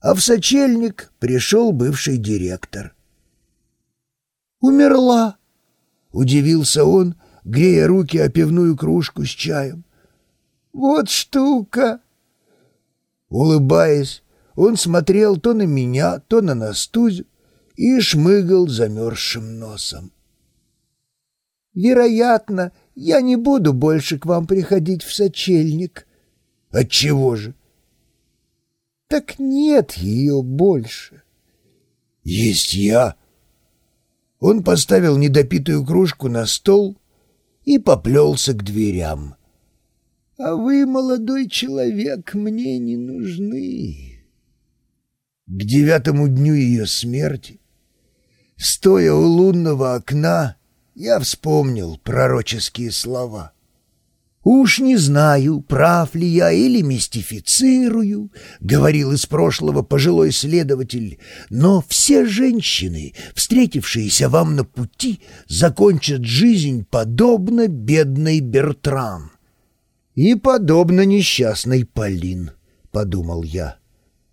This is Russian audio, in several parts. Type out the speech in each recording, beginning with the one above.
А в сочельник пришел бывший директор. «Умерла!» — удивился он, грея руки о пивную кружку с чаем. «Вот штука!» Улыбаясь, он смотрел то на меня, то на Настузю и шмыгал замерзшим носом. «Вероятно, я не буду больше к вам приходить в сочельник». «Отчего же?» «Так нет ее больше». «Есть я». Он поставил недопитую кружку на стол и поплелся к дверям. «А вы, молодой человек, мне не нужны». К девятому дню ее смерти, стоя у лунного окна, я вспомнил пророческие слова. «Уж не знаю, прав ли я или мистифицирую», — говорил из прошлого пожилой следователь, «но все женщины, встретившиеся вам на пути, закончат жизнь подобно бедной Бертран». «И подобно несчастной Полин», — подумал я.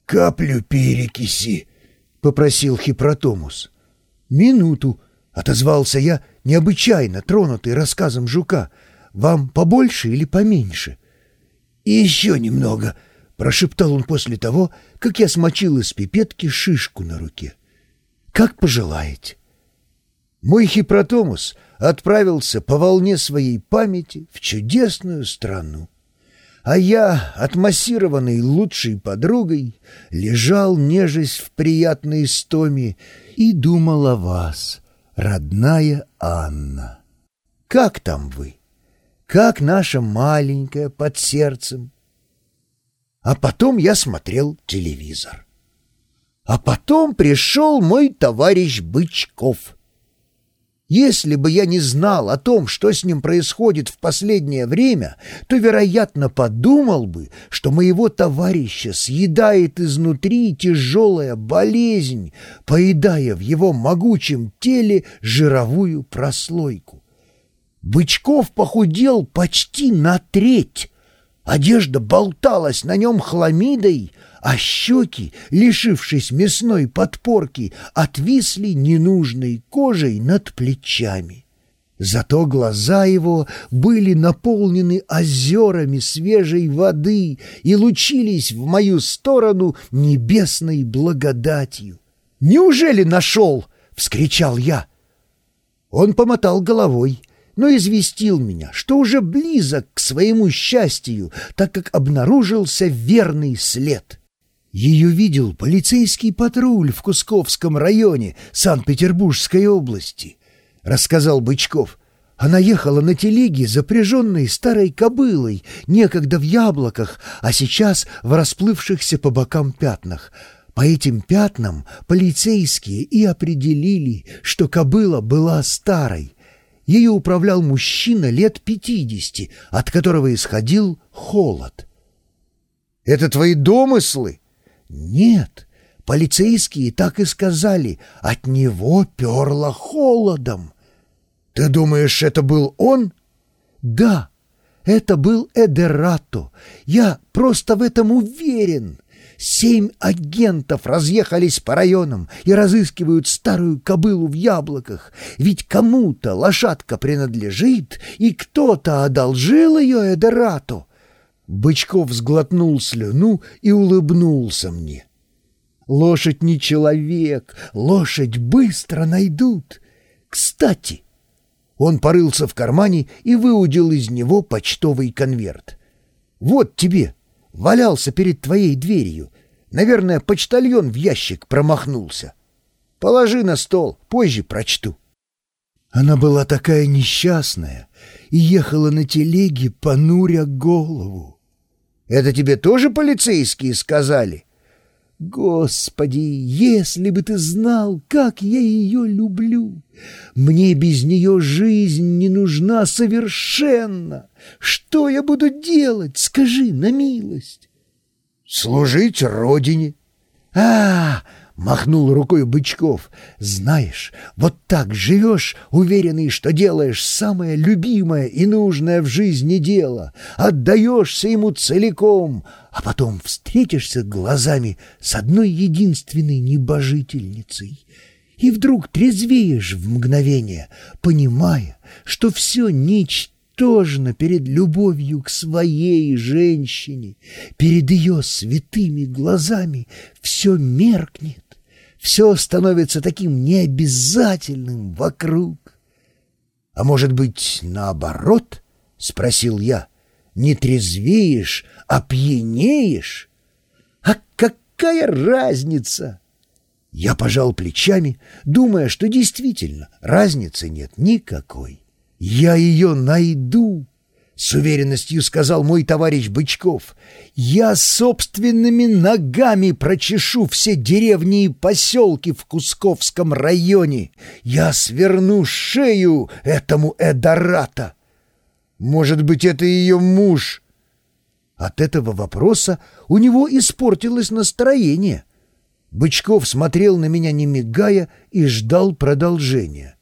«Каплю перекиси», — попросил Хипротомус. «Минуту», — отозвался я, необычайно тронутый рассказом жука. «Вам побольше или поменьше?» «Еще немного», — прошептал он после того, как я смочил из пипетки шишку на руке. «Как пожелаете». Мой Хипротомус отправился по волне своей памяти в чудесную страну а я, отмассированный лучшей подругой, лежал, нежесть в приятной стоме, и думал о вас, родная Анна. Как там вы? Как наша маленькая под сердцем? А потом я смотрел телевизор. А потом пришел мой товарищ Бычков — если бы я не знал о том, что с ним происходит в последнее время, то, вероятно, подумал бы, что моего товарища съедает изнутри тяжелая болезнь, поедая в его могучем теле жировую прослойку. Бычков похудел почти на треть. Одежда болталась на нем хламидой, а щеки, лишившись мясной подпорки, отвисли ненужной кожей над плечами. Зато глаза его были наполнены озерами свежей воды и лучились в мою сторону небесной благодатью. «Неужели нашел?» — вскричал я. Он помотал головой, но известил меня, что уже близок к своему счастью, так как обнаружился верный след. Ее видел полицейский патруль в Кусковском районе Санкт-Петербургской области, рассказал Бычков. Она ехала на телеге, запряженной старой кобылой, некогда в яблоках, а сейчас в расплывшихся по бокам пятнах. По этим пятнам полицейские и определили, что кобыла была старой. Ею управлял мужчина лет пятидесяти, от которого исходил холод. «Это твои домыслы?» Нет, полицейские так и сказали, от него перло холодом. Ты думаешь, это был он? Да, это был Эдерато. Я просто в этом уверен. Семь агентов разъехались по районам и разыскивают старую кобылу в яблоках. Ведь кому-то лошадка принадлежит, и кто-то одолжил ее Эдерато. Бычков сглотнул слюну и улыбнулся мне. Лошадь не человек, лошадь быстро найдут. Кстати, он порылся в кармане и выудил из него почтовый конверт. Вот тебе, валялся перед твоей дверью. Наверное, почтальон в ящик промахнулся. Положи на стол, позже прочту. Она была такая несчастная и ехала на телеге, понуря голову. Это тебе тоже полицейские сказали? Господи, если бы ты знал, как я ее люблю! Мне без нее жизнь не нужна совершенно. Что я буду делать, скажи на милость? Служить родине. А, махнул рукой Бычков. «Знаешь, вот так живешь, уверенный, что делаешь самое любимое и нужное в жизни дело, отдаешься ему целиком, а потом встретишься глазами с одной единственной небожительницей» и вдруг трезвеешь в мгновение, понимая, что все ничтожно перед любовью к своей женщине, перед ее святыми глазами все меркнет, все становится таким необязательным вокруг. «А может быть, наоборот?» — спросил я. «Не трезвеешь, а пьянеешь? А какая разница?» Я пожал плечами, думая, что действительно разницы нет никакой. «Я ее найду!» — с уверенностью сказал мой товарищ Бычков. «Я собственными ногами прочешу все деревни и поселки в Кусковском районе. Я сверну шею этому Эдората. Может быть, это ее муж?» От этого вопроса у него испортилось настроение. Бычков смотрел на меня, не мигая, и ждал продолжения.